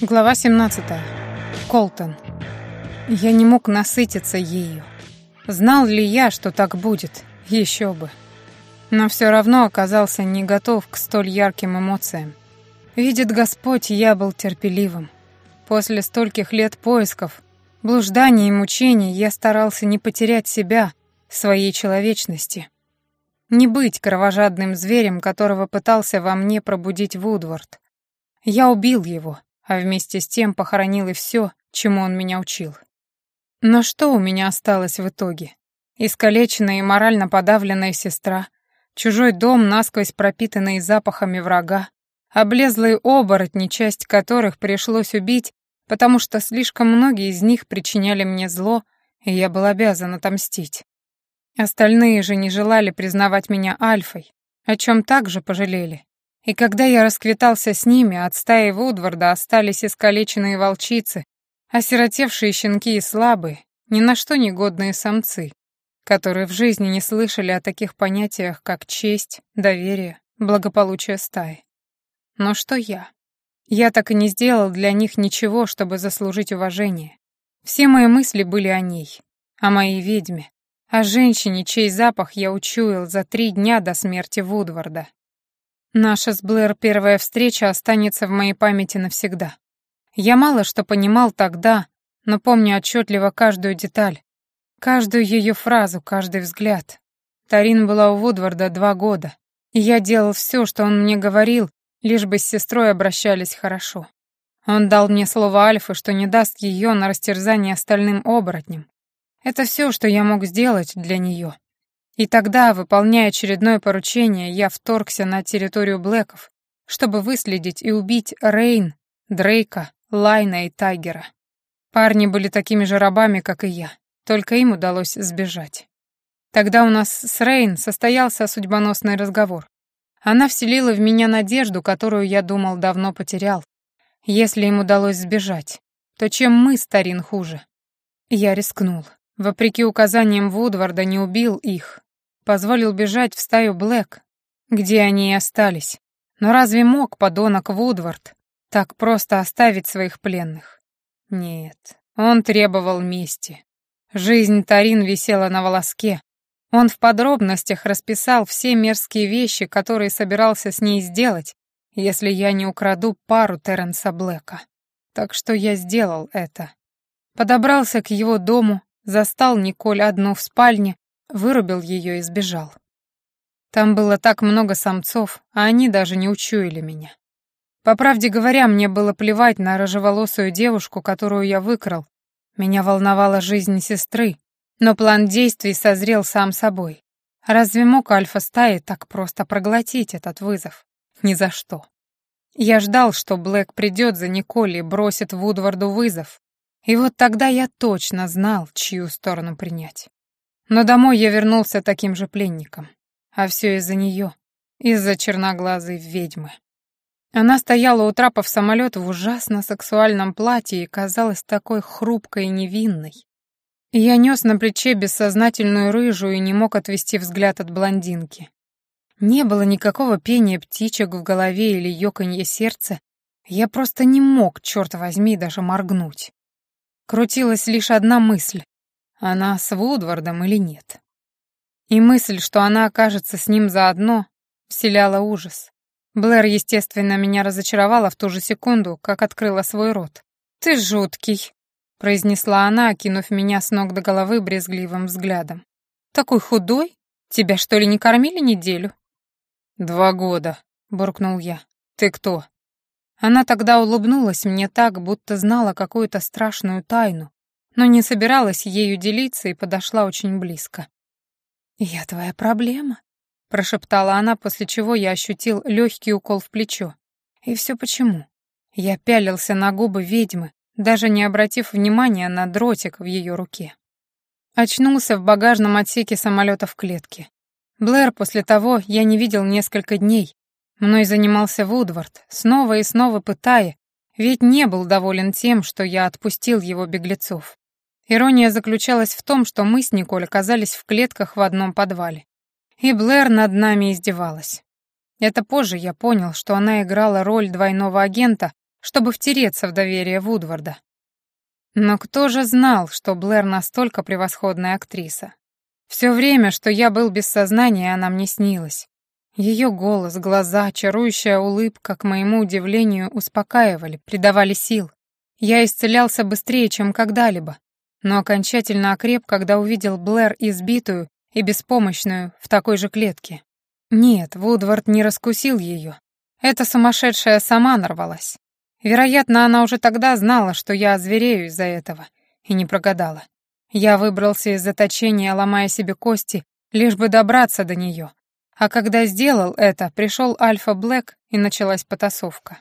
Глава 17. Колтон. Я не мог насытиться ею. Знал ли я, что так будет? Еще бы. Но все равно оказался не готов к столь ярким эмоциям. Видит Господь, я был терпеливым. После стольких лет поисков, блужданий и мучений я старался не потерять себя, своей человечности. Не быть кровожадным зверем, которого пытался во мне пробудить Вудвард. Я убил его, а вместе с тем похоронил и все, чему он меня учил. Но что у меня осталось в итоге? Искалеченная и морально подавленная сестра, чужой дом, насквозь пропитанный запахами врага, облезлые оборотни, часть которых пришлось убить, потому что слишком многие из них причиняли мне зло, и я был обязан отомстить. Остальные же не желали признавать меня альфой, о чем также пожалели. И когда я расквитался с ними, от стаи Вудварда остались искалеченные волчицы, осиротевшие щенки и слабые, ни на что не годные самцы, которые в жизни не слышали о таких понятиях, как честь, доверие, благополучие стаи. Но что я? Я так и не сделал для них ничего, чтобы заслужить уважение. Все мои мысли были о ней, о моей ведьме, о женщине, чей запах я учуял за три дня до смерти Вудварда. Наша с Блэр первая встреча останется в моей памяти навсегда. Я мало что понимал тогда, но помню отчетливо каждую деталь, каждую ее фразу, каждый взгляд. Тарин была у Вудварда два года, и я делал все, что он мне говорил, лишь бы с сестрой обращались хорошо. Он дал мне слово Альфы, что не даст ее на растерзание остальным оборотням. Это все, что я мог сделать для нее. И тогда, выполняя очередное поручение, я вторгся на территорию Блэков, чтобы выследить и убить Рейн, Дрейка, Лайна и Тайгера. Парни были такими же рабами, как и я, только им удалось сбежать. Тогда у нас с Рейн состоялся судьбоносный разговор. Она вселила в меня надежду, которую я думал давно потерял. Если им удалось сбежать, то чем мы, старин, хуже? Я рискнул. Вопреки указаниям Вудварда не убил их, позволил бежать в стаю Блэк, где они и остались. Но разве мог подонок Вудвард так просто оставить своих пленных? Нет, он требовал мести. Жизнь Тарин висела на волоске. Он в подробностях расписал все мерзкие вещи, которые собирался с ней сделать, если я не украду пару Терренса Блэка. Так что я сделал это. Подобрался к его дому, застал Николь одну в спальне, Вырубил ее и сбежал. Там было так много самцов, а они даже не учуяли меня. По правде говоря, мне было плевать на рыжеволосую девушку, которую я выкрал. Меня волновала жизнь сестры, но план действий созрел сам собой. Разве мог альфа-стаи так просто проглотить этот вызов? Ни за что. Я ждал, что Блэк придет за Николь и бросит Вудварду вызов. И вот тогда я точно знал, чью сторону принять. Но домой я вернулся таким же пленником. А все из-за нее, из-за черноглазой ведьмы. Она стояла у трапов самолета в ужасно сексуальном платье и казалась такой хрупкой и невинной. Я нес на плече бессознательную рыжую и не мог отвести взгляд от блондинки. Не было никакого пения птичек в голове или ёканье сердца. Я просто не мог, черт возьми, даже моргнуть. Крутилась лишь одна мысль она с Вудвардом или нет. И мысль, что она окажется с ним заодно, вселяла ужас. Блэр, естественно, меня разочаровала в ту же секунду, как открыла свой рот. «Ты жуткий», — произнесла она, окинув меня с ног до головы брезгливым взглядом. «Такой худой? Тебя что ли не кормили неделю?» «Два года», — буркнул я. «Ты кто?» Она тогда улыбнулась мне так, будто знала какую-то страшную тайну, но не собиралась ею делиться и подошла очень близко. «Я твоя проблема», — прошептала она, после чего я ощутил легкий укол в плечо. И все почему? Я пялился на губы ведьмы, даже не обратив внимания на дротик в ее руке. Очнулся в багажном отсеке самолета в клетке. Блэр после того я не видел несколько дней. Мной занимался Вудвард, снова и снова пытая, ведь не был доволен тем, что я отпустил его беглецов. Ирония заключалась в том, что мы с Николь оказались в клетках в одном подвале. И Блэр над нами издевалась. Это позже я понял, что она играла роль двойного агента, чтобы втереться в доверие Вудварда. Но кто же знал, что Блэр настолько превосходная актриса? Все время, что я был без сознания, она мне снилась. Ее голос, глаза, чарующая улыбка, к моему удивлению, успокаивали, придавали сил. Я исцелялся быстрее, чем когда-либо, но окончательно окреп, когда увидел Блэр избитую и беспомощную в такой же клетке. Нет, Вудвард не раскусил ее. Эта сумасшедшая сама нарвалась. Вероятно, она уже тогда знала, что я озверею из-за этого, и не прогадала. Я выбрался из заточения, ломая себе кости, лишь бы добраться до нее. А когда сделал это, пришел Альфа Блэк, и началась потасовка.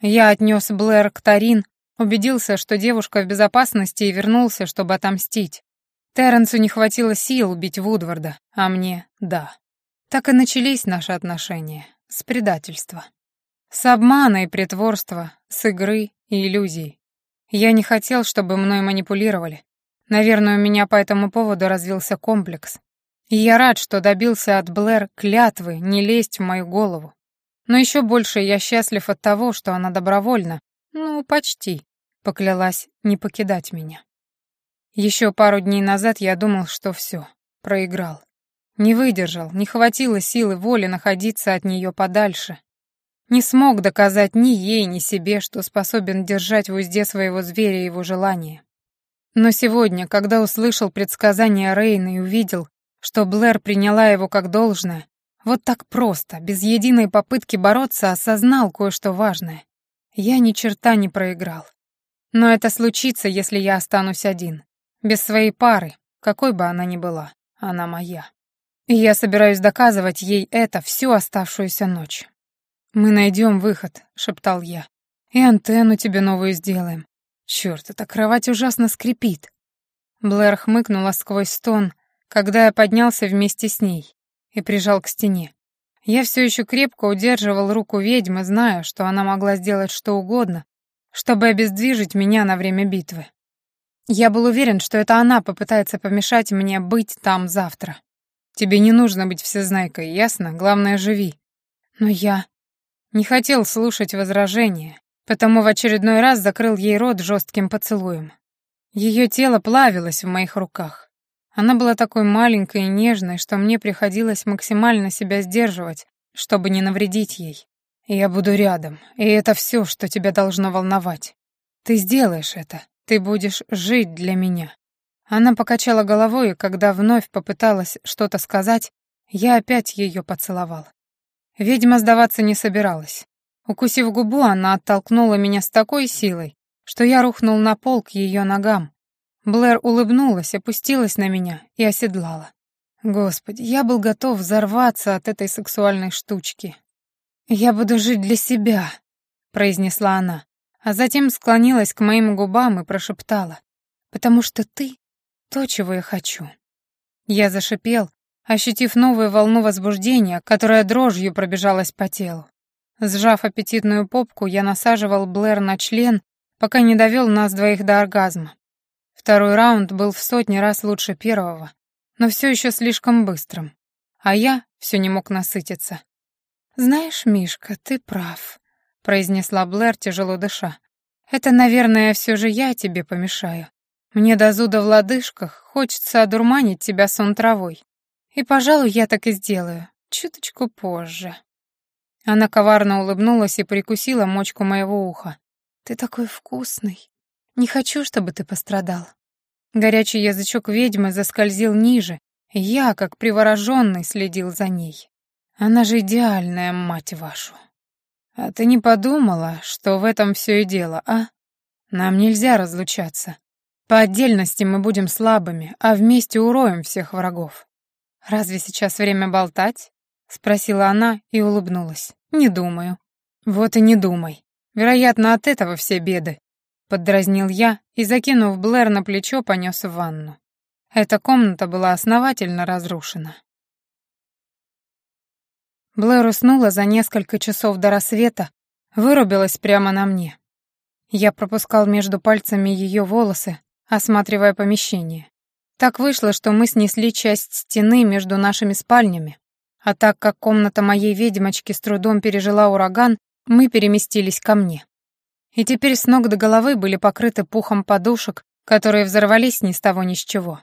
Я отнес Блэр к Тарин, убедился, что девушка в безопасности, и вернулся, чтобы отомстить. Терренсу не хватило сил убить Вудварда, а мне — да. Так и начались наши отношения. С предательства. С обмана и притворства, с игры и иллюзий. Я не хотел, чтобы мной манипулировали. Наверное, у меня по этому поводу развился комплекс. И я рад, что добился от Блэр клятвы не лезть в мою голову. Но еще больше я счастлив от того, что она добровольно, ну, почти, поклялась не покидать меня. Еще пару дней назад я думал, что все, проиграл. Не выдержал, не хватило силы воли находиться от нее подальше, не смог доказать ни ей, ни себе, что способен держать в узде своего зверя его желания. Но сегодня, когда услышал предсказание Рейна и увидел, что Блэр приняла его как должное, вот так просто, без единой попытки бороться, осознал кое-что важное. Я ни черта не проиграл. Но это случится, если я останусь один. Без своей пары, какой бы она ни была, она моя. И я собираюсь доказывать ей это всю оставшуюся ночь. «Мы найдем выход», — шептал я. «И антенну тебе новую сделаем. Черт, эта кровать ужасно скрипит». Блэр хмыкнула сквозь стон, когда я поднялся вместе с ней и прижал к стене. Я все еще крепко удерживал руку ведьмы, зная, что она могла сделать что угодно, чтобы обездвижить меня на время битвы. Я был уверен, что это она попытается помешать мне быть там завтра. Тебе не нужно быть всезнайкой, ясно? Главное, живи. Но я... Не хотел слушать возражения, потому в очередной раз закрыл ей рот жестким поцелуем. Ее тело плавилось в моих руках. Она была такой маленькой и нежной, что мне приходилось максимально себя сдерживать, чтобы не навредить ей. Я буду рядом, и это все, что тебя должно волновать. Ты сделаешь это, ты будешь жить для меня. Она покачала головой, и когда вновь попыталась что-то сказать, я опять ее поцеловал. Ведьма сдаваться не собиралась. Укусив губу, она оттолкнула меня с такой силой, что я рухнул на пол к ее ногам. Блэр улыбнулась, опустилась на меня и оседлала. Господи, я был готов взорваться от этой сексуальной штучки. «Я буду жить для себя», — произнесла она, а затем склонилась к моим губам и прошептала, «потому что ты — то, чего я хочу». Я зашипел, ощутив новую волну возбуждения, которая дрожью пробежалась по телу. Сжав аппетитную попку, я насаживал Блэр на член, пока не довел нас двоих до оргазма. Второй раунд был в сотни раз лучше первого, но все еще слишком быстрым. А я все не мог насытиться. «Знаешь, Мишка, ты прав», — произнесла Блэр, тяжело дыша. «Это, наверное, все же я тебе помешаю. Мне до зуда в лодыжках хочется одурманить тебя сон травой. И, пожалуй, я так и сделаю. Чуточку позже. Она коварно улыбнулась и прикусила мочку моего уха. «Ты такой вкусный. Не хочу, чтобы ты пострадал». Горячий язычок ведьмы заскользил ниже, я, как привороженный, следил за ней. Она же идеальная, мать вашу. А ты не подумала, что в этом все и дело, а? Нам нельзя разлучаться. По отдельности мы будем слабыми, а вместе уроем всех врагов. «Разве сейчас время болтать?» — спросила она и улыбнулась. «Не думаю». «Вот и не думай. Вероятно, от этого все беды», — поддразнил я и, закинув Блэр на плечо, понес в ванну. Эта комната была основательно разрушена. Блэр уснула за несколько часов до рассвета, вырубилась прямо на мне. Я пропускал между пальцами ее волосы, осматривая помещение. Так вышло, что мы снесли часть стены между нашими спальнями, а так как комната моей ведьмочки с трудом пережила ураган, мы переместились ко мне. И теперь с ног до головы были покрыты пухом подушек, которые взорвались ни с того ни с чего.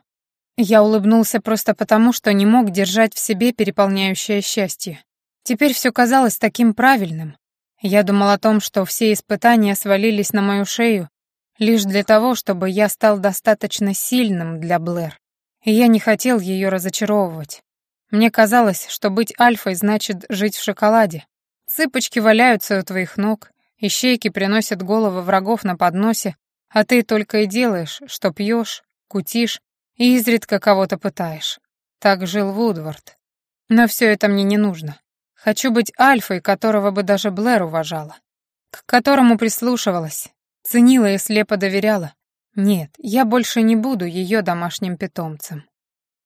Я улыбнулся просто потому, что не мог держать в себе переполняющее счастье. Теперь все казалось таким правильным. Я думал о том, что все испытания свалились на мою шею лишь для того, чтобы я стал достаточно сильным для Блэр. И я не хотел ее разочаровывать. Мне казалось, что быть альфой значит жить в шоколаде. Цыпочки валяются у твоих ног, ищейки приносят головы врагов на подносе, а ты только и делаешь, что пьешь, кутишь и изредка кого-то пытаешь. Так жил Вудвард. Но все это мне не нужно. Хочу быть альфой, которого бы даже Блэр уважала. К которому прислушивалась, ценила и слепо доверяла. Нет, я больше не буду ее домашним питомцем.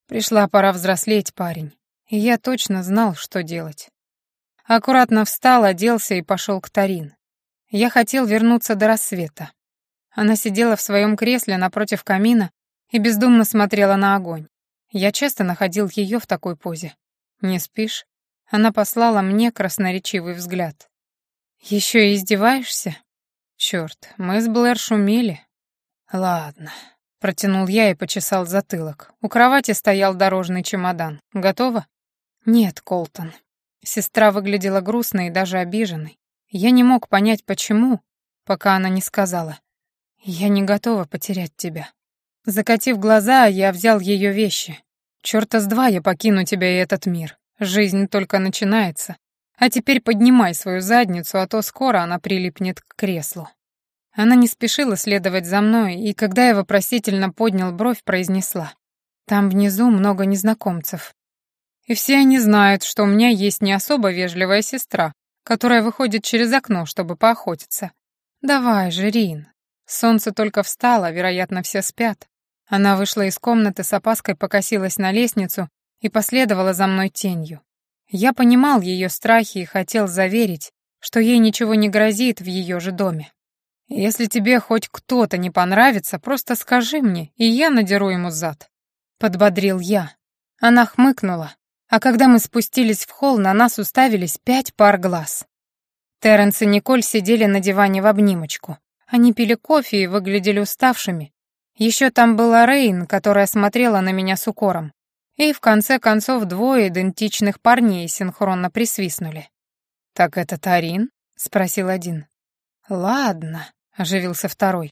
Пришла пора взрослеть, парень, и я точно знал, что делать. Аккуратно встал, оделся и пошел к Тарин. Я хотел вернуться до рассвета. Она сидела в своем кресле напротив камина и бездумно смотрела на огонь. Я часто находил ее в такой позе. «Не спишь?» Она послала мне красноречивый взгляд. «Еще и издеваешься?» «Черт, мы с Блэр шумели». «Ладно, Протянул я и почесал затылок. У кровати стоял дорожный чемодан. Готово? Нет, Колтон. Сестра выглядела грустной и даже обиженной. Я не мог понять, почему, пока она не сказала. «Я не готова потерять тебя». Закатив глаза, я взял ее вещи. «Чёрта с два я покину тебя и этот мир. Жизнь только начинается. А теперь поднимай свою задницу, а то скоро она прилипнет к креслу». Она не спешила следовать за мной, и когда я вопросительно поднял бровь, произнесла. «Там внизу много незнакомцев. И все они знают, что у меня есть не особо вежливая сестра, которая выходит через окно, чтобы поохотиться. Давай же, Рин. Солнце только встало, вероятно, все спят». Она вышла из комнаты с опаской, покосилась на лестницу и последовала за мной тенью. Я понимал ее страхи и хотел заверить, что ей ничего не грозит в ее же доме. «Если тебе хоть кто-то не понравится, просто скажи мне, и я надеру ему зад», — подбодрил я. Она хмыкнула, а когда мы спустились в холл, на нас уставились пять пар глаз. Терренс и Николь сидели на диване в обнимочку. Они пили кофе и выглядели уставшими. Еще там была Рейн, которая смотрела на меня с укором. И в конце концов двое идентичных парней синхронно присвистнули. «Так это Тарин?» — спросил один. «Ладно», — оживился второй.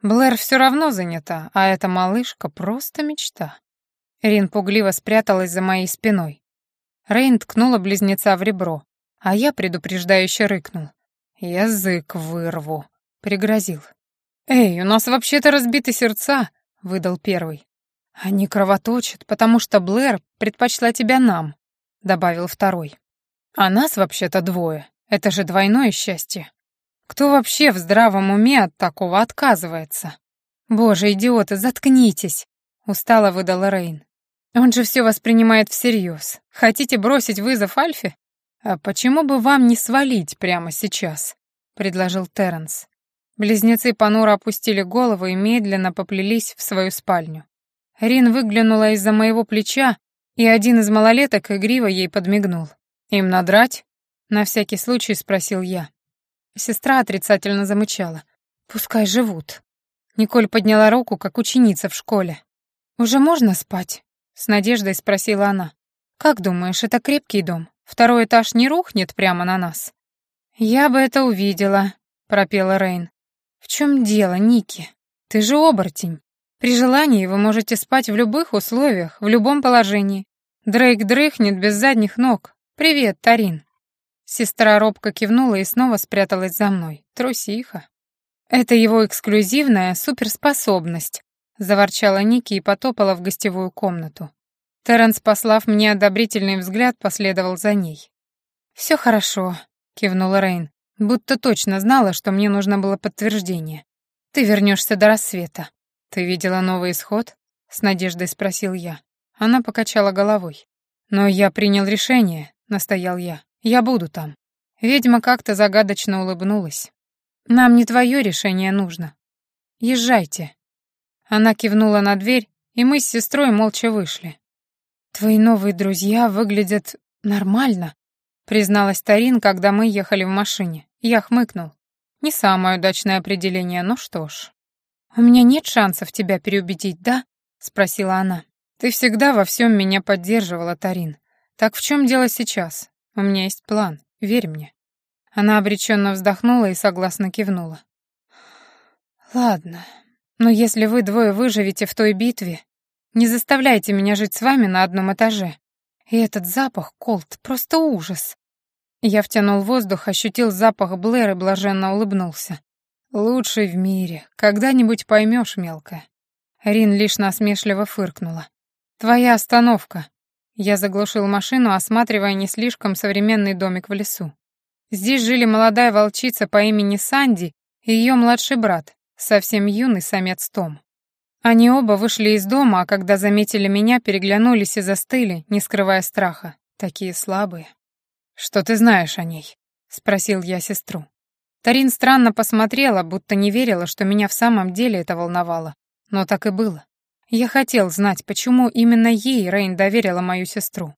«Блэр все равно занята, а эта малышка — просто мечта». Рин пугливо спряталась за моей спиной. Рейн ткнула близнеца в ребро, а я предупреждающе рыкнул. «Язык вырву», — пригрозил. «Эй, у нас вообще-то разбиты сердца», — выдал первый. «Они кровоточат, потому что Блэр предпочла тебя нам», — добавил второй. «А нас вообще-то двое. Это же двойное счастье». Кто вообще в здравом уме от такого отказывается? Боже, идиоты, заткнитесь, устало выдала Рейн. Он же все воспринимает всерьез. Хотите бросить вызов Альфе? А почему бы вам не свалить прямо сейчас? предложил Терренс. Близнецы понуро опустили головы и медленно поплелись в свою спальню. Рин выглянула из-за моего плеча, и один из малолеток игриво ей подмигнул. «Им надрать?» — на всякий случай спросил я. Сестра отрицательно замычала. «Пускай живут». Николь подняла руку, как ученица в школе. «Уже можно спать?» — с надеждой спросила она. «Как думаешь, это крепкий дом? Второй этаж не рухнет прямо на нас?» «Я бы это увидела», — пропела Рейн. «В чем дело, Ники? Ты же оборотень. При желании вы можете спать в любых условиях, в любом положении. Дрейк дрыхнет без задних ног. Привет, Тарин». Сестра робко кивнула и снова спряталась за мной. Трусиха. «Это его эксклюзивная суперспособность», — заворчала Ники и потопала в гостевую комнату. Терренс, послав мне одобрительный взгляд, последовал за ней. «Все хорошо», — кивнула Рейн, будто точно знала, что мне нужно было подтверждение. «Ты вернешься до рассвета». «Ты видела новый исход?» — с надеждой спросил я. Она покачала головой. «Но я принял решение», — настоял я. Я буду там. Ведьма как-то загадочно улыбнулась. Нам не твое решение нужно. Езжайте. Она кивнула на дверь, и мы с сестрой молча вышли. Твои новые друзья выглядят нормально, призналась Тарин, когда мы ехали в машине. Я хмыкнул. Не самое удачное определение, но что ж. «У меня нет шансов тебя переубедить, да?» — спросила она. «Ты всегда во всем меня поддерживала, Тарин. Так в чем дело сейчас? У меня есть план, верь мне». Она обреченно вздохнула и согласно кивнула. «Ладно, но если вы двое выживете в той битве, не заставляйте меня жить с вами на одном этаже. И этот запах, Колт, просто ужас». Я втянул воздух, ощутил запах Блэр и блаженно улыбнулся. «Лучший в мире. Когда-нибудь поймешь, мелкая». Рин лишь насмешливо фыркнула. «Твоя остановка». Я заглушил машину, осматривая не слишком современный домик в лесу. Здесь жили молодая волчица по имени Санди и ее младший брат, совсем юный самец Том. Они оба вышли из дома, а когда заметили меня, переглянулись и застыли, не скрывая страха. Такие слабые. «Что ты знаешь о ней?» — спросил я сестру. Тарин странно посмотрела, будто не верила, что меня в самом деле это волновало. Но так и было. Я хотел знать, почему именно ей Рейн доверила мою сестру.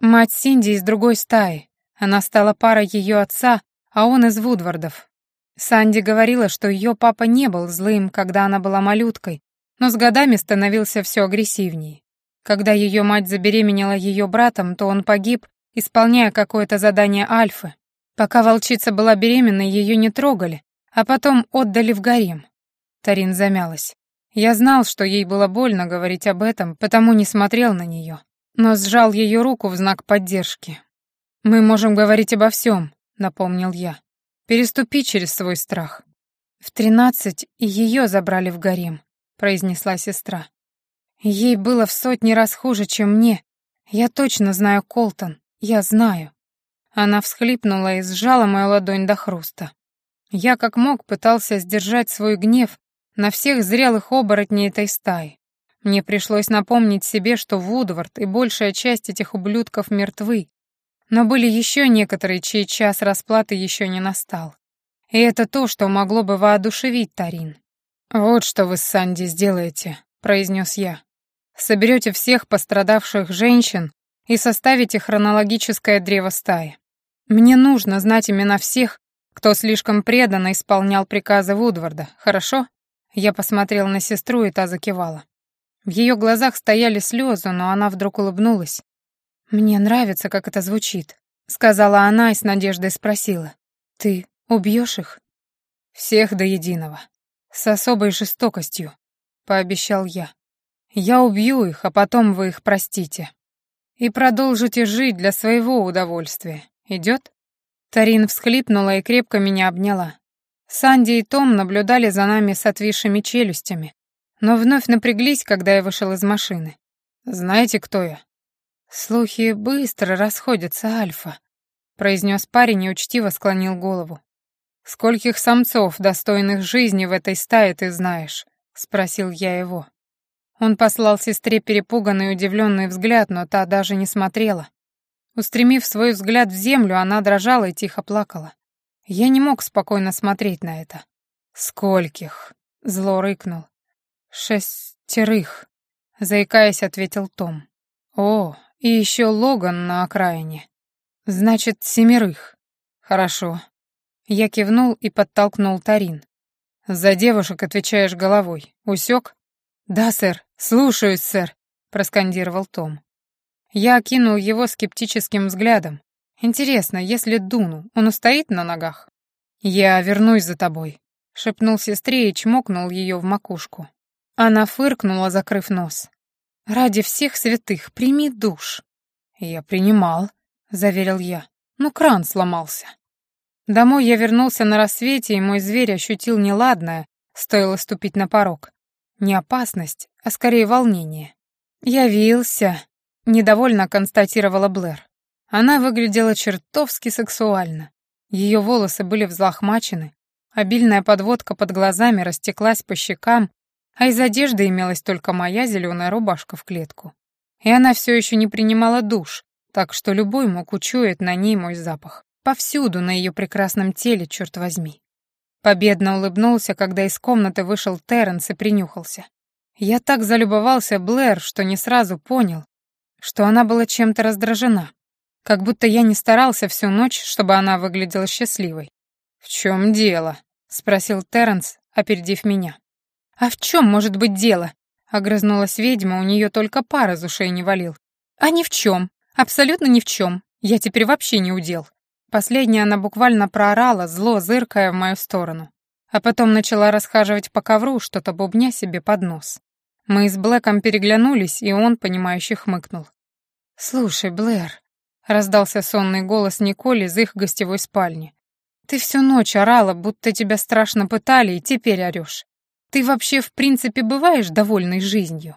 Мать Синди из другой стаи, она стала парой ее отца, а он из Вудвардов. Санди говорила, что ее папа не был злым, когда она была малюткой, но с годами становился все агрессивнее. Когда ее мать забеременела ее братом, то он погиб, исполняя какое-то задание Альфы. Пока волчица была беременна, ее не трогали, а потом отдали в гарем. Тарин замялась. Я знал, что ей было больно говорить об этом, потому не смотрел на нее, но сжал ее руку в знак поддержки. «Мы можем говорить обо всем», — напомнил я. «Переступи через свой страх». «В тринадцать ее забрали в гарем», — произнесла сестра. «Ей было в сотни раз хуже, чем мне. Я точно знаю Колтон, я знаю». Она всхлипнула и сжала мою ладонь до хруста. Я как мог пытался сдержать свой гнев на всех зрелых оборотней этой стаи. Мне пришлось напомнить себе, что Вудвард и большая часть этих ублюдков мертвы, но были еще некоторые, чей час расплаты еще не настал. И это то, что могло бы воодушевить Тарин. «Вот что вы с Санди сделаете», — произнес я. «Соберете всех пострадавших женщин и составите хронологическое древо стаи. Мне нужно знать имена всех, кто слишком преданно исполнял приказы Вудварда, хорошо?» Я посмотрел на сестру, и та закивала. В ее глазах стояли слезы, но она вдруг улыбнулась. «Мне нравится, как это звучит», — сказала она и с надеждой спросила. «Ты убьешь их?» «Всех до единого. С особой жестокостью», — пообещал я. «Я убью их, а потом вы их простите. И продолжите жить для своего удовольствия. Идет?» Тарин всхлипнула и крепко меня обняла. Санди и Том наблюдали за нами с отвисшими челюстями, но вновь напряглись, когда я вышел из машины. «Знаете, кто я?» «Слухи быстро расходятся, Альфа», — произнес парень и учтиво склонил голову. «Скольких самцов, достойных жизни в этой стае, ты знаешь?» — спросил я его. Он послал сестре перепуганный и удивленный взгляд, но та даже не смотрела. Устремив свой взгляд в землю, она дрожала и тихо плакала. Я не мог спокойно смотреть на это. «Скольких?» — зло рыкнул. «Шестерых», — заикаясь, ответил Том. «О, и еще Логан на окраине. Значит, семерых. Хорошо. Я кивнул и подтолкнул Тарин. За девушек отвечаешь головой. Усек? Да, сэр. Слушаюсь, сэр, проскандировал Том. Я окинул его скептическим взглядом. Интересно, если дуну, он устоит на ногах? Я вернусь за тобой, шепнул сестре и чмокнул ее в макушку. Она фыркнула, закрыв нос. Ради всех святых, прими душ. Я принимал, заверил я. Ну, кран сломался. Домой я вернулся на рассвете, и мой зверь ощутил неладное, стоило ступить на порог. Не опасность, а скорее волнение. «Явился», — недовольно констатировала Блэр. Она выглядела чертовски сексуально. Ее волосы были взлохмачены, обильная подводка под глазами растеклась по щекам, а из одежды имелась только моя зеленая рубашка в клетку. И она все еще не принимала душ, так что любой мог учуять на ней мой запах. Повсюду на ее прекрасном теле, черт возьми. Победно улыбнулся, когда из комнаты вышел Терренс и принюхался. Я так залюбовался Блэр, что не сразу понял, что она была чем-то раздражена. Как будто я не старался всю ночь, чтобы она выглядела счастливой. «В чем дело?» спросил Терренс, опередив меня. «А в чем может быть дело?» — огрызнулась ведьма, у нее только пар из ушей не валил. «А ни в чем, абсолютно ни в чем. Я теперь вообще не удел». Последняя она буквально проорала, зло зыркая в мою сторону. А потом начала расхаживать по ковру, что-то бубня себе под нос. Мы с Блэком переглянулись, и он, понимающе хмыкнул. «Слушай, Блэр», — раздался сонный голос Николь из их гостевой спальни. «Ты всю ночь орала, будто тебя страшно пытали, и теперь орешь. Ты вообще, в принципе, бываешь довольной жизнью?»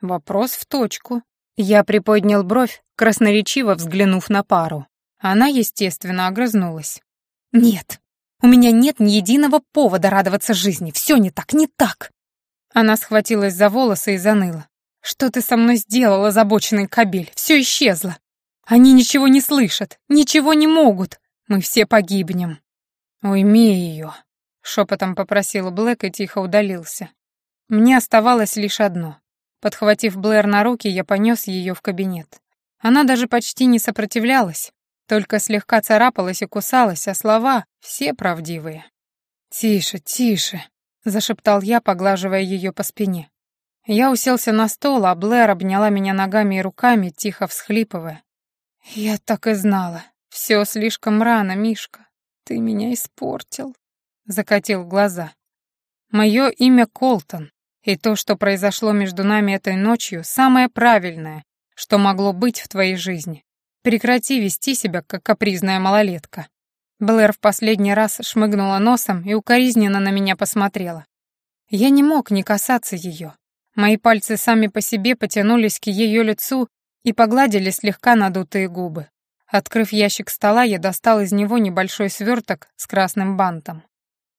Вопрос в точку. Я приподнял бровь, красноречиво взглянув на пару. Она, естественно, огрызнулась. «Нет, у меня нет ни единого повода радоваться жизни. Все не так, не так!» Она схватилась за волосы и заныла. «Что ты со мной сделала, озабоченный кобель? Все исчезло. Они ничего не слышат, ничего не могут. Мы все погибнем». «Уйми ее», — шепотом попросил Блэк и тихо удалился. Мне оставалось лишь одно. Подхватив Блэр на руки, я понес ее в кабинет. Она даже почти не сопротивлялась, только слегка царапалась и кусалась, а слова все правдивые. «Тише, тише», — зашептал я, поглаживая ее по спине. Я уселся на стол, а Блэр обняла меня ногами и руками, тихо всхлипывая. «Я так и знала. Все слишком рано, Мишка. Ты меня испортил», — закатил глаза. «Мое имя Колтон, и то, что произошло между нами этой ночью, самое правильное, что могло быть в твоей жизни. Прекрати вести себя, как капризная малолетка». Блэр в последний раз шмыгнула носом и укоризненно на меня посмотрела. Я не мог не касаться ее. Мои пальцы сами по себе потянулись к ее лицу и погладили слегка надутые губы. Открыв ящик стола, я достал из него небольшой сверток с красным бантом.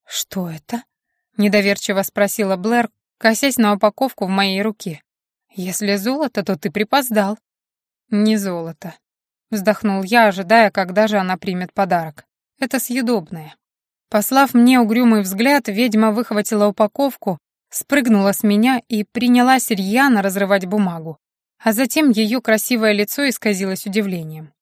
«Что это?» — недоверчиво спросила Блэр, косясь на упаковку в моей руке. «Если золото, то ты припоздал». «Не золото», Вздохнул я, ожидая, когда же она примет подарок. Это съедобное. Послав мне угрюмый взгляд, ведьма выхватила упаковку, спрыгнула с меня и принялась рьяно разрывать бумагу. А затем ее красивое лицо исказилось удивлением.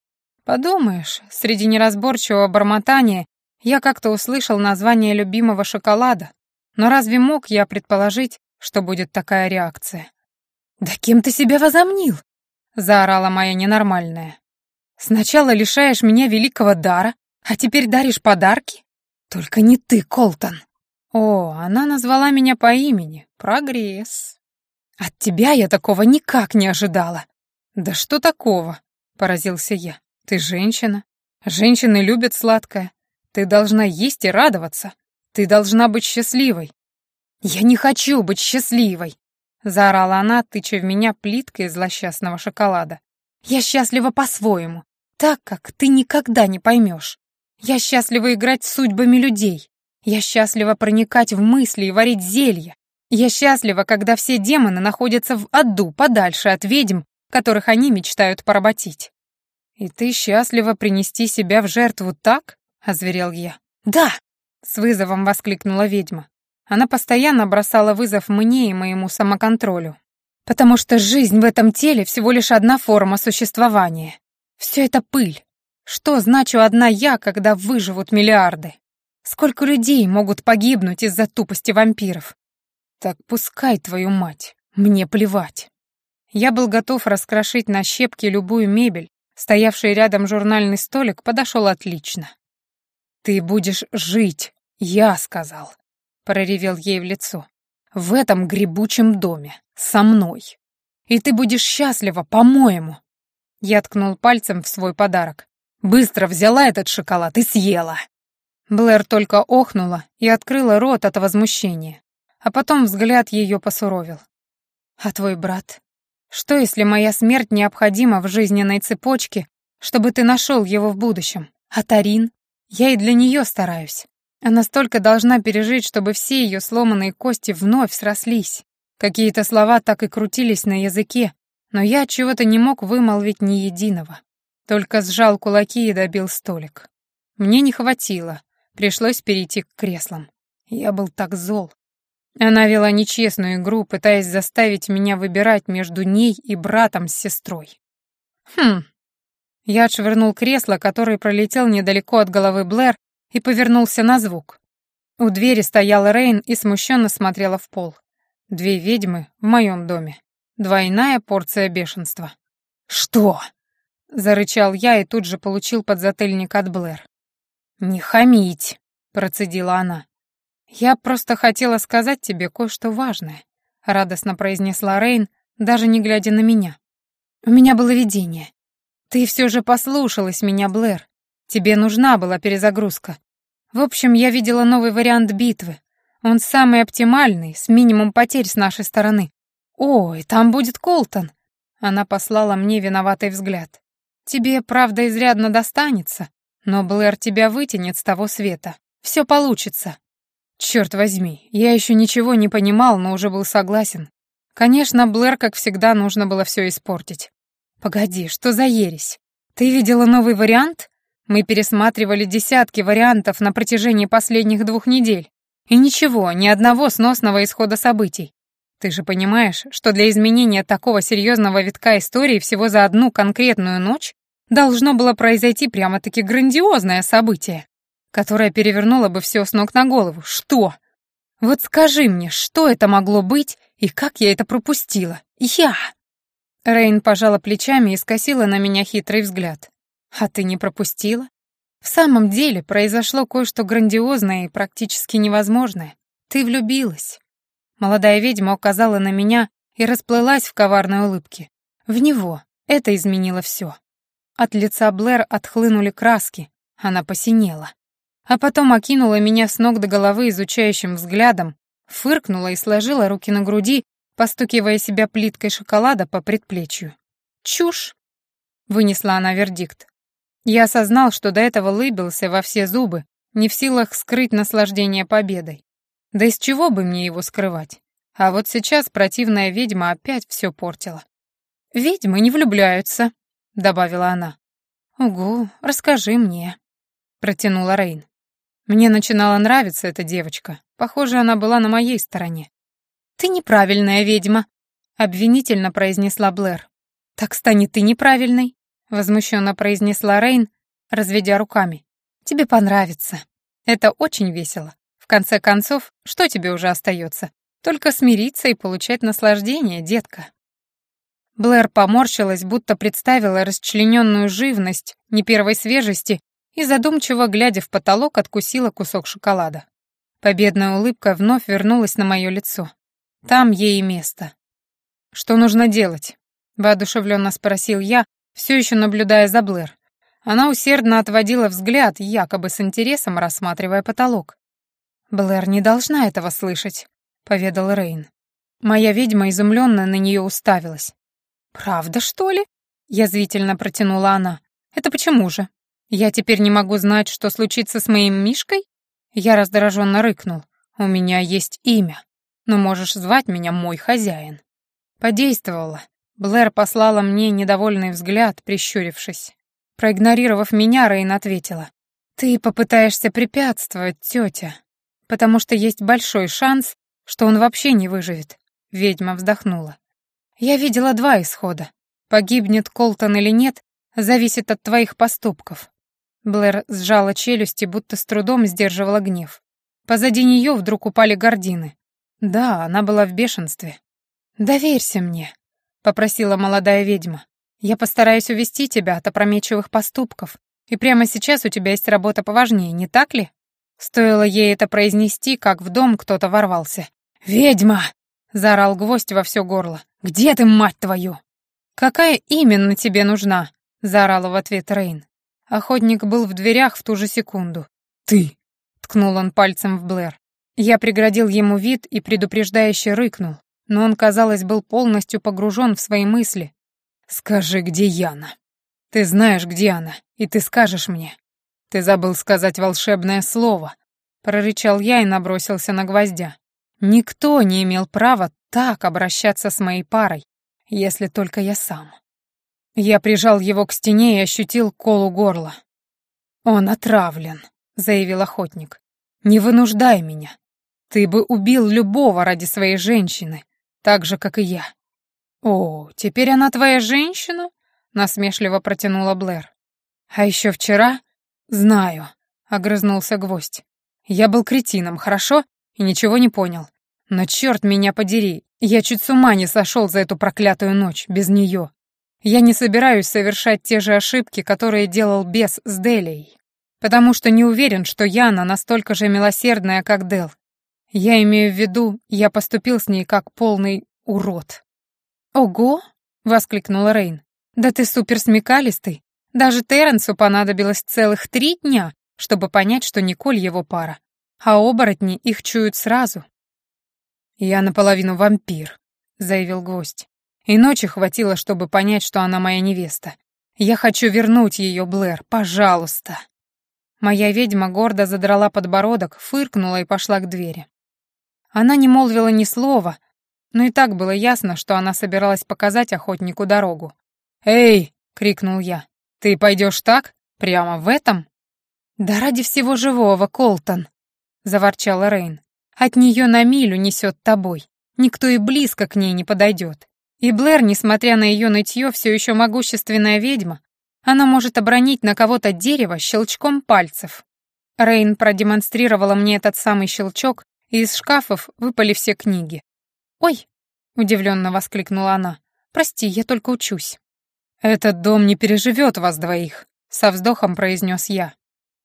Подумаешь, среди неразборчивого бормотания я как-то услышал название любимого шоколада, но разве мог я предположить, что будет такая реакция? «Да кем ты себя возомнил?» — заорала моя ненормальная. Сначала лишаешь меня великого дара, а теперь даришь подарки? Только не ты, Колтон. О, она назвала меня по имени. Прогресс. От тебя я такого никак не ожидала. Да что такого? Поразился я. Ты женщина. Женщины любят сладкое. Ты должна есть и радоваться. Ты должна быть счастливой. Я не хочу быть счастливой, заорала она, тыча в меня плиткой злосчастного шоколада. Я счастлива по-своему так, как ты никогда не поймешь. Я счастлива играть с судьбами людей. Я счастлива проникать в мысли и варить зелья. Я счастлива, когда все демоны находятся в аду, подальше от ведьм, которых они мечтают поработить. «И ты счастлива принести себя в жертву так?» — озверел я. «Да!» — с вызовом воскликнула ведьма. Она постоянно бросала вызов мне и моему самоконтролю. «Потому что жизнь в этом теле всего лишь одна форма существования. Все это пыль. Что значу одна я, когда выживут миллиарды? Сколько людей могут погибнуть из-за тупости вампиров? Так пускай твою мать, мне плевать. Я был готов раскрошить на щепки любую мебель, стоявший рядом журнальный столик подошел отлично. «Ты будешь жить, я сказал», — проревел ей в лицо. «В этом грибучем доме, со мной. И ты будешь счастлива, по-моему, я ткнул пальцем в свой подарок. «Быстро взяла этот шоколад и съела!» Блэр только охнула и открыла рот от возмущения, а потом взгляд ее посуровил. «А твой брат? Что, если моя смерть необходима в жизненной цепочке, чтобы ты нашел его в будущем? А Тарин? Я и для нее стараюсь. Она столько должна пережить, чтобы все ее сломанные кости вновь срослись. Какие-то слова так и крутились на языке, но я чего-то не мог вымолвить ни единого. Только сжал кулаки и добил столик. Мне не хватило, пришлось перейти к креслам. Я был так зол. Она вела нечестную игру, пытаясь заставить меня выбирать между ней и братом с сестрой. Хм. Я отшвырнул кресло, которое пролетел недалеко от головы Блэр, и повернулся на звук. У двери стояла Рейн и смущенно смотрела в пол. Две ведьмы в моем доме. Двойная порция бешенства. «Что?» — зарычал я и тут же получил подзатыльник от Блэр. «Не хамить», — процедила она. «Я просто хотела сказать тебе кое-что важное», — радостно произнесла Рейн, даже не глядя на меня. «У меня было видение. Ты все же послушалась меня, Блэр. Тебе нужна была перезагрузка. В общем, я видела новый вариант битвы. Он самый оптимальный, с минимум потерь с нашей стороны. Ой, там будет Колтон. Она послала мне виноватый взгляд. Тебе, правда, изрядно достанется, но Блэр тебя вытянет с того света. Все получится. Черт возьми, я еще ничего не понимал, но уже был согласен. Конечно, Блэр, как всегда, нужно было все испортить. Погоди, что за ересь? Ты видела новый вариант? Мы пересматривали десятки вариантов на протяжении последних двух недель. И ничего, ни одного сносного исхода событий. Ты же понимаешь, что для изменения такого серьезного витка истории всего за одну конкретную ночь должно было произойти прямо-таки грандиозное событие, которое перевернуло бы все с ног на голову. Что? Вот скажи мне, что это могло быть и как я это пропустила? Я! Рейн пожала плечами и скосила на меня хитрый взгляд. А ты не пропустила? В самом деле произошло кое-что грандиозное и практически невозможное. Ты влюбилась. Молодая ведьма указала на меня и расплылась в коварной улыбке. В него. Это изменило все. От лица Блэр отхлынули краски. Она посинела. А потом окинула меня с ног до головы изучающим взглядом, фыркнула и сложила руки на груди, постукивая себя плиткой шоколада по предплечью. «Чушь!» — вынесла она вердикт. Я осознал, что до этого лыбился во все зубы, не в силах скрыть наслаждение победой. Да из чего бы мне его скрывать? А вот сейчас противная ведьма опять все портила. «Ведьмы не влюбляются», — добавила она. «Угу, расскажи мне», — протянула Рейн. Мне начинала нравиться эта девочка. Похоже, она была на моей стороне. «Ты неправильная ведьма», — обвинительно произнесла Блэр. «Так станет ты неправильной», возмущенно произнесла Рейн, разведя руками. Тебе понравится. Это очень весело. В конце концов, что тебе уже остается? Только смириться и получать наслаждение, детка. Блэр поморщилась, будто представила расчлененную живность не первой свежести и задумчиво, глядя в потолок, откусила кусок шоколада. Победная улыбка вновь вернулась на мое лицо. Там ей и место. «Что нужно делать?» — воодушевленно спросил я, все еще наблюдая за Блэр. Она усердно отводила взгляд, якобы с интересом рассматривая потолок. «Блэр не должна этого слышать», — поведал Рейн. Моя ведьма изумленно на нее уставилась. «Правда, что ли?» — язвительно протянула она. «Это почему же? Я теперь не могу знать, что случится с моим Мишкой?» Я раздраженно рыкнул. «У меня есть имя, но можешь звать меня мой хозяин». Подействовало. Блэр послала мне недовольный взгляд, прищурившись. Проигнорировав меня, Рейн ответила. «Ты попытаешься препятствовать, тетя, потому что есть большой шанс, что он вообще не выживет». Ведьма вздохнула. «Я видела два исхода. Погибнет Колтон или нет, зависит от твоих поступков». Блэр сжала челюсти, будто с трудом сдерживала гнев. Позади нее вдруг упали гардины. Да, она была в бешенстве. «Доверься мне», попросила молодая ведьма. «Я постараюсь увести тебя от опрометчивых поступков. И прямо сейчас у тебя есть работа поважнее, не так ли?» Стоило ей это произнести, как в дом кто-то ворвался. «Ведьма!» — заорал гвоздь во все горло. «Где ты, мать твою?» «Какая именно тебе нужна?» — заорала в ответ Рейн. Охотник был в дверях в ту же секунду. «Ты!» — ткнул он пальцем в Блэр. Я преградил ему вид и предупреждающе рыкнул но он, казалось, был полностью погружен в свои мысли. «Скажи, где Яна? Ты знаешь, где она, и ты скажешь мне. Ты забыл сказать волшебное слово», — прорычал я и набросился на гвоздя. «Никто не имел права так обращаться с моей парой, если только я сам». Я прижал его к стене и ощутил колу горла. «Он отравлен», — заявил охотник. «Не вынуждай меня. Ты бы убил любого ради своей женщины, так же, как и я. «О, теперь она твоя женщина?» — насмешливо протянула Блэр. «А еще вчера...» «Знаю», — огрызнулся гвоздь. Я был кретином, хорошо? И ничего не понял. Но черт меня подери, я чуть с ума не сошел за эту проклятую ночь, без нее. Я не собираюсь совершать те же ошибки, которые делал бес с Делией, потому что не уверен, что Яна настолько же милосердная, как Дел. Я имею в виду, я поступил с ней как полный урод. «Ого!» — воскликнула Рейн. «Да ты суперсмекалистый. Даже Терренсу понадобилось целых три дня, чтобы понять, что Николь его пара. А оборотни их чуют сразу. «Я наполовину вампир», — заявил гвоздь. «И ночи хватило, чтобы понять, что она моя невеста. Я хочу вернуть ее, Блэр, пожалуйста». Моя ведьма гордо задрала подбородок, фыркнула и пошла к двери. Она не молвила ни слова, но и так было ясно, что она собиралась показать охотнику дорогу. «Эй!» — крикнул я. «Ты пойдешь так? Прямо в этом?» «Да ради всего живого, Колтон!» — заворчала Рейн. «От нее на милю несет тобой. Никто и близко к ней не подойдет. И Блэр, несмотря на ее нытье, все еще могущественная ведьма. Она может обронить на кого-то дерево щелчком пальцев». Рейн продемонстрировала мне этот самый щелчок, и из шкафов выпали все книги. «Ой!» — удивленно воскликнула она. «Прости, я только учусь». «Этот дом не переживет вас двоих», — со вздохом произнес я.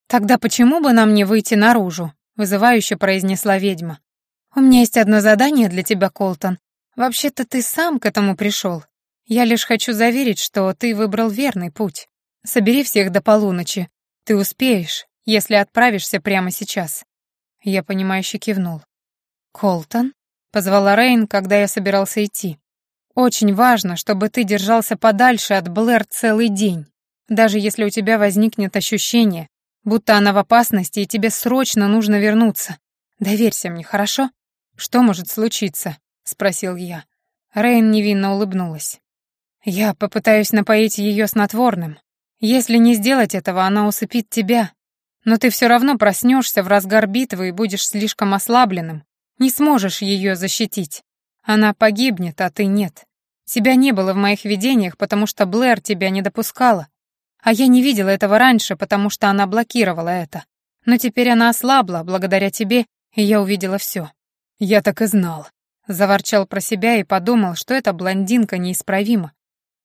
«Тогда почему бы нам не выйти наружу?» — вызывающе произнесла ведьма. «У меня есть одно задание для тебя, Колтон. Вообще-то ты сам к этому пришел. Я лишь хочу заверить, что ты выбрал верный путь. Собери всех до полуночи. Ты успеешь, если отправишься прямо сейчас». Я понимающе кивнул. «Колтон?» — позвала Рейн, когда я собирался идти. Очень важно, чтобы ты держался подальше от Блэр целый день, даже если у тебя возникнет ощущение, будто она в опасности и тебе срочно нужно вернуться. Доверься мне, хорошо? Что может случиться? спросил я. Рейн невинно улыбнулась. Я попытаюсь напоить ее снотворным. Если не сделать этого, она усыпит тебя. Но ты все равно проснешься в разгар битвы и будешь слишком ослабленным. Не сможешь ее защитить. Она погибнет, а ты нет. Тебя не было в моих видениях, потому что Блэр тебя не допускала. А я не видела этого раньше, потому что она блокировала это. Но теперь она ослабла, благодаря тебе, и я увидела все. Я так и знал. Заворчал про себя и подумал, что эта блондинка неисправима.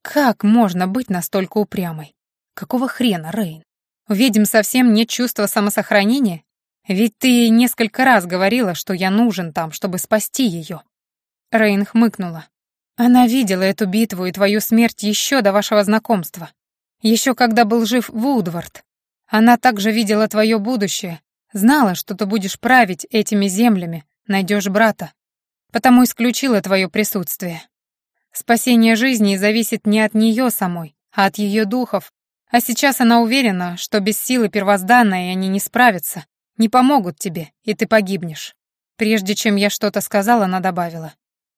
Как можно быть настолько упрямой? Какого хрена, Рейн? У ведьм совсем нет чувства самосохранения? Ведь ты несколько раз говорила, что я нужен там, чтобы спасти ее. Рейн хмыкнула. Она видела эту битву и твою смерть еще до вашего знакомства. Еще когда был жив Вудвард. Она также видела твое будущее, знала, что ты будешь править этими землями, найдешь брата. Потому исключила твое присутствие. Спасение жизни зависит не от нее самой, а от ее духов. А сейчас она уверена, что без силы первозданной они не справятся, не помогут тебе, и ты погибнешь. Прежде чем я что-то сказала, она добавила.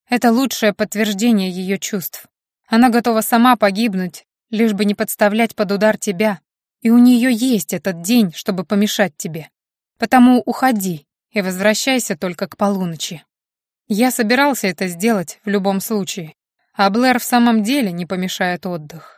Это лучшее подтверждение ее чувств. Она готова сама погибнуть, лишь бы не подставлять под удар тебя. И у нее есть этот день, чтобы помешать тебе. Потому уходи и возвращайся только к полуночи. Я собирался это сделать в любом случае, а Блэр в самом деле не помешает отдых.